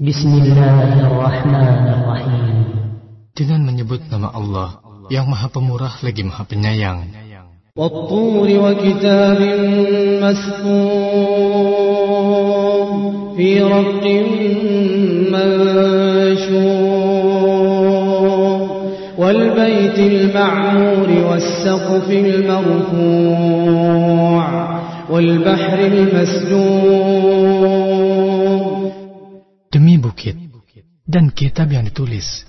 بسم الله الرحمن الرحيم Dengan menyebut nama Allah yang maha pemurah lagi maha penyayang. والطور وكتاب مسكون في رق منشور. والبيت المعمور والسقف المرفوع. والبحر المسجور. dan kitab yang ditulis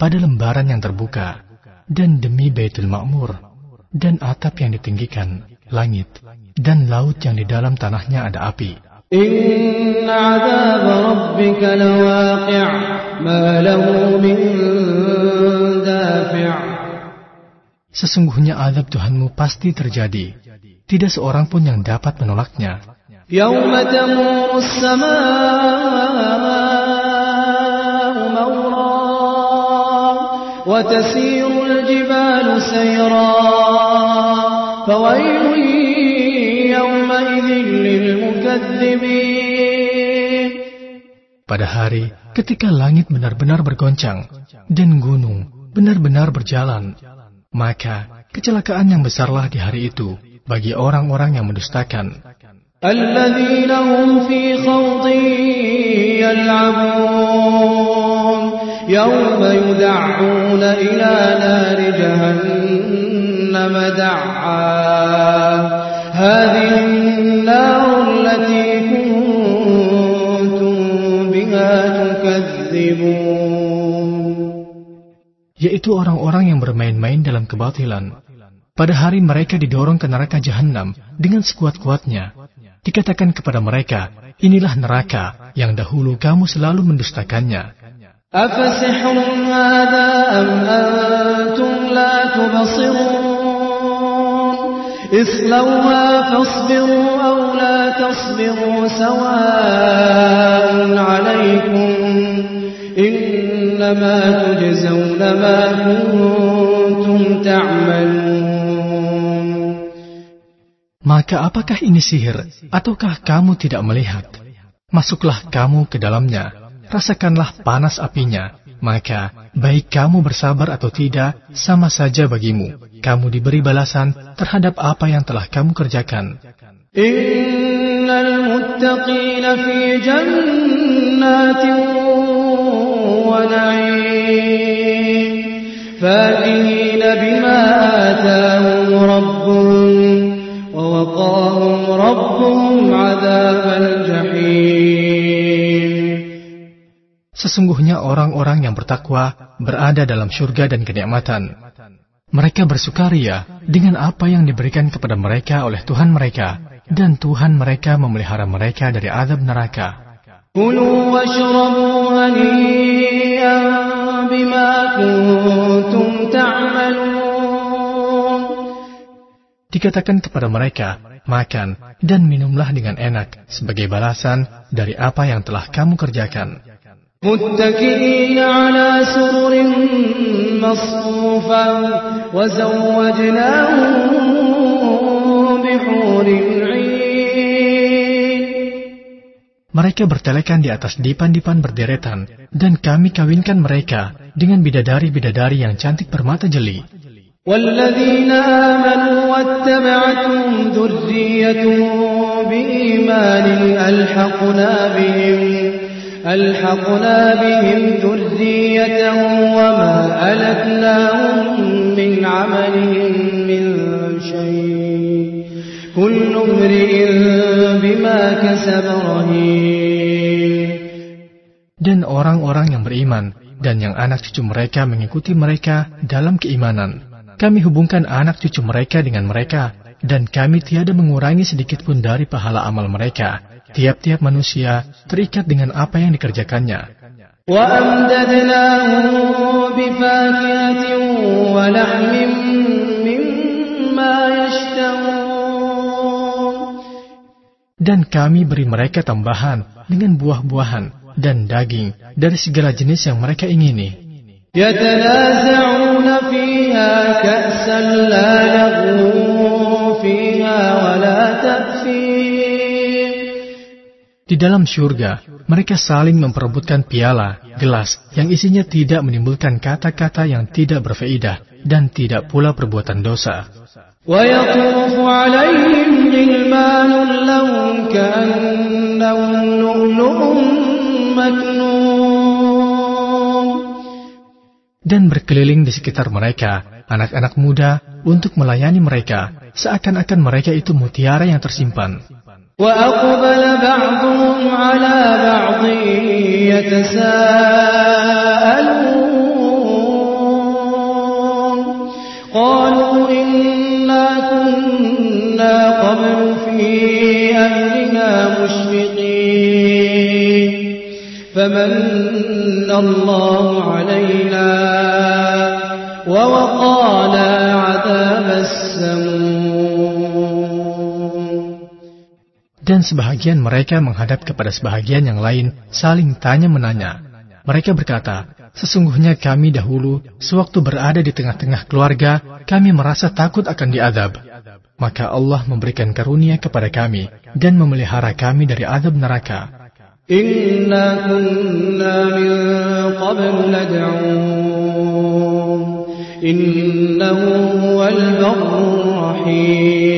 pada lembaran yang terbuka dan demi Baitul Ma'mur dan atap yang ditinggikan langit dan laut yang di dalam tanahnya ada api. Sesungguhnya azab Tuhanmu pasti terjadi. Tidak seorang pun yang dapat menolaknya. Tamuru وتسير الجبال سيرا فويل يومئذ للمكذبين Pada hari ketika langit benar-benar bergoncang dan gunung benar-benar berjalan, maka kecelakaan yang besarlah di hari itu bagi orang-orang yang mendustakan. الذين هم في خوض يلعبون يوم يدعون إلى نار جهنم دعا هذه النار التي كنتم بها تكذبون yaitu orang-orang yang bermain-main dalam kebatilan. Pada hari mereka didorong ke neraka jahanam dengan sekuat-kuatnya. Dikatakan kepada mereka, inilah neraka yang dahulu kamu selalu mendustakannya. أفسحر هذا أم أنتم لا تبصرون اصلوها فاصبروا أو لا تصبروا سواء عليكم إنما تجزون ما كنتم تعملون Maka apakah ini sihir, ataukah kamu tidak melihat? Masuklah kamu ke dalamnya, rasakanlah panas apinya. Maka, baik kamu bersabar atau tidak, sama saja bagimu. Kamu diberi balasan terhadap apa yang telah kamu kerjakan. إن المتقين في جنات ونعيم فاكهين بما آتاهم ربهم ووقاهم ربهم عذاب الجحيم Sesungguhnya orang-orang yang bertakwa berada dalam surga dan kenikmatan. Mereka bersukaria dengan apa yang diberikan kepada mereka oleh Tuhan mereka, dan Tuhan mereka memelihara mereka dari azab neraka. Dikatakan kepada mereka, makan dan minumlah dengan enak sebagai balasan dari apa yang telah kamu kerjakan. متكئين على سرر مصفوفة وزوجناهم بحور عين Mereka bertelekan di atas dipan-dipan berderetan, dan kami kawinkan mereka dengan bidadari-bidadari yang cantik permata jeli. والذين آمنوا واتبعتهم ذريتهم بإيمان ألحقنا بهم ألحقنا بهم ذريتهم وما ألتناهم من عملهم من شيء كل امرئ بما كسب رهين Dan orang-orang yang beriman dan yang anak cucu mereka mengikuti mereka dalam keimanan. Kami hubungkan anak cucu mereka dengan mereka, dan kami tiada mengurangi sedikit pun dari pahala amal mereka. Tiap-tiap manusia terikat dengan apa yang dikerjakannya. وأمددناهم بفاكهة ولحم مما يشتهون Dan kami beri mereka tambahan dengan buah-buahan dan daging dari segala jenis yang mereka ingini. يتنازعون فيها كأسا لا لغو فيها ولا تأثيم Di dalam syurga, mereka saling memperebutkan piala, gelas, yang isinya tidak menimbulkan kata-kata yang tidak berfaedah dan tidak pula perbuatan dosa. ويطوف عليهم غلمان لهم كأنهم لؤلؤ مكنون Dan berkeliling di sekitar mereka, anak-anak muda untuk melayani mereka, seakan-akan mereka itu mutiara yang tersimpan. وأقبل بعضهم على بعض يتساءلون. قالوا إنا كنا قبل في أهلنا مشفقين. فمن الله علينا ووقانا عذاب السموم. dan sebahagian mereka menghadap kepada sebahagian yang lain saling tanya-menanya. Mereka berkata, Sesungguhnya kami dahulu, sewaktu berada di tengah-tengah keluarga, kami merasa takut akan diadab. Maka Allah memberikan karunia kepada kami dan memelihara kami dari adab neraka. Inna kunna min qabl Innahu huwal rahim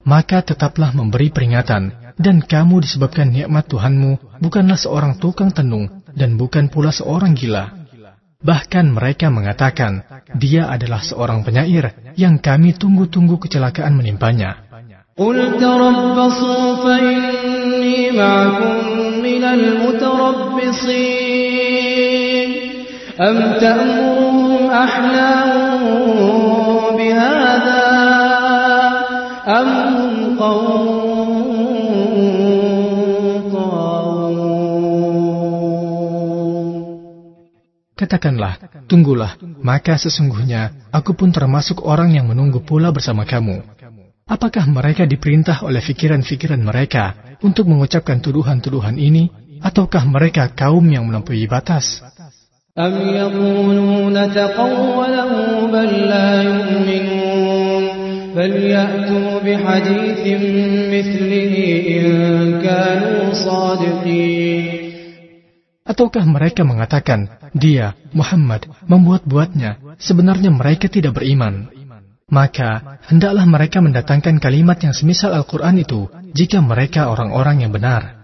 Maka tetaplah memberi peringatan, dan kamu disebabkan nikmat Tuhanmu bukanlah seorang tukang tenung, dan bukan pula seorang gila. Bahkan mereka mengatakan, dia adalah seorang penyair yang kami tunggu-tunggu kecelakaan menimpanya. قل تربصوا فإني معكم من المتربصين أم تأمرهم أحلامهم بهذا أم هم قوم طاغون Katakanlah, tunggulah, maka sesungguhnya aku pun termasuk orang yang menunggu pula bersama kamu. Apakah mereka diperintah oleh pikiran-pikiran mereka untuk mengucapkan tuduhan-tuduhan ini, ataukah mereka kaum yang melampaui batas? أم يقولون تقوله بل لا يؤمنون فليأتوا بحديث مثله إن كانوا صادقين Ataukah mereka mengatakan, dia, Muhammad, membuat-buatnya, sebenarnya mereka tidak beriman. Maka, hendaklah mereka mendatangkan kalimat yang semisal Al-Quran itu, jika mereka orang-orang yang benar.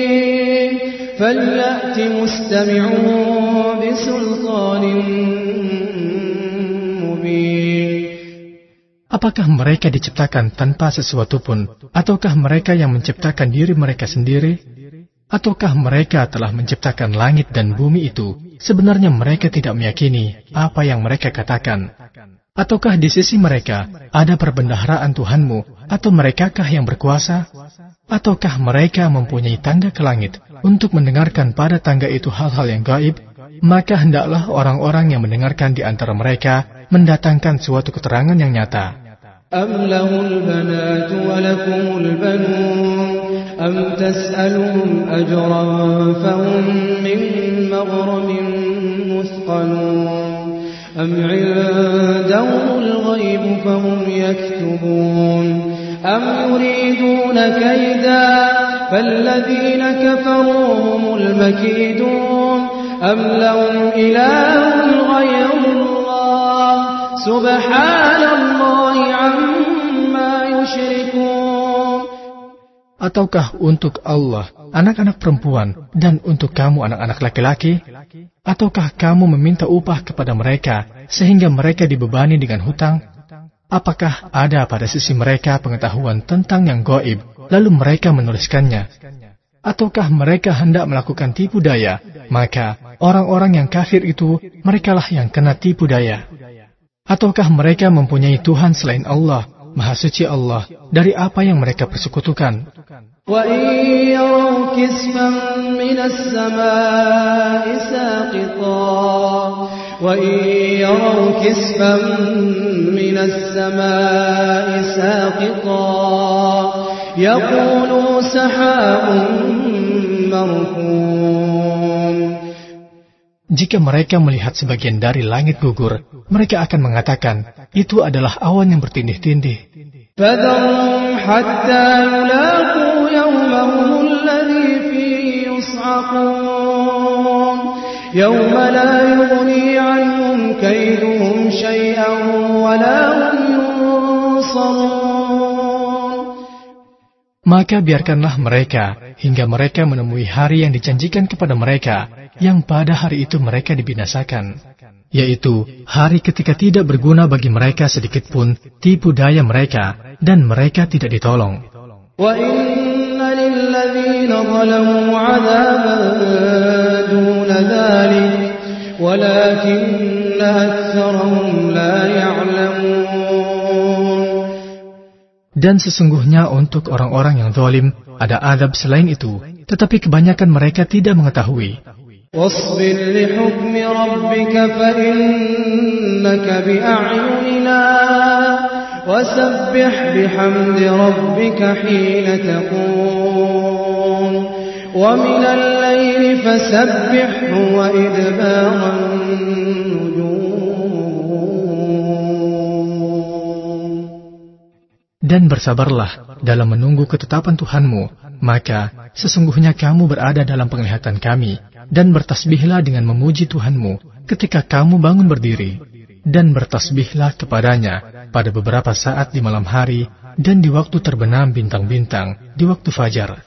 فليأت مستمعون بسلطان مبين Apakah mereka diciptakan tanpa sesuatu pun? Ataukah mereka yang menciptakan diri mereka sendiri? Ataukah mereka telah menciptakan langit dan bumi itu? Sebenarnya mereka tidak meyakini apa yang mereka katakan. Ataukah di sisi mereka ada perbendaharaan Tuhanmu? Atau merekakah yang berkuasa? Ataukah mereka mempunyai tangga ke langit untuk mendengarkan pada tangga itu hal-hal yang gaib? Maka hendaklah orang-orang yang mendengarkan di antara mereka mendatangkan suatu keterangan yang nyata. أم له البنات ولكم البنون أم تسألهم أجرا فهم من مغرم مثقلون أم عندهم الغيب فهم يكتبون أم يريدون كيدا فالذين كفروا هم المكيدون أم لهم إله غير الله سبحان الله عما يشركون Ataukah untuk Allah anak-anak perempuan dan untuk kamu anak-anak laki-laki? Ataukah kamu meminta upah kepada mereka sehingga mereka dibebani dengan hutang? Apakah ada pada sisi mereka pengetahuan tentang yang goib, lalu mereka menuliskannya? Ataukah mereka hendak melakukan tipu daya? Maka orang-orang yang kafir itu merekalah yang kena tipu daya. Ataukah mereka mempunyai Tuhan selain Allah, Maha Suci Allah, dari apa yang mereka persekutukan? وَإِن وَإِن يَرَوْا كِسْفًا مِّنَ السَّمَاءِ سَاقِطًا يَقُولُوا سَحَابٌ مَّرْكُومٌ Jika mereka melihat sebagian dari langit gugur, mereka akan mengatakan, itu adalah awan yang bertindih-tindih. فذرهم حتى يلاقوا يومهم الذي فيه يصعقون يوم لا يغني عنهم كيدهم شيئا ولا هم ينصرون Maka biarkanlah mereka hingga mereka menemui hari yang dijanjikan kepada mereka, yang pada hari itu mereka dibinasakan. Yaitu hari ketika tidak berguna bagi mereka sedikit pun tipu daya mereka, dan mereka tidak ditolong. وإن للذين ظلموا عذابا دون ذلك ولكن أكثرهم لا يعلمون Dan sesungguhnya untuk orang-orang yang zalim ada adab selain itu, tetapi kebanyakan mereka tidak mengetahui. واصبر لحكم ربك فإنك بأعيننا وسبح بحمد ربك حين تقوم ومن الليل فسبحه وإدبار النجوم Dan bersabarlah dalam menunggu ketetapan Tuhanmu, maka sesungguhnya kamu berada dalam penglihatan kami, dan bertasbihlah dengan memuji Tuhanmu ketika kamu bangun berdiri, dan bertasbihlah kepadanya pada beberapa saat di malam hari dan di waktu terbenam bintang-bintang di waktu fajar.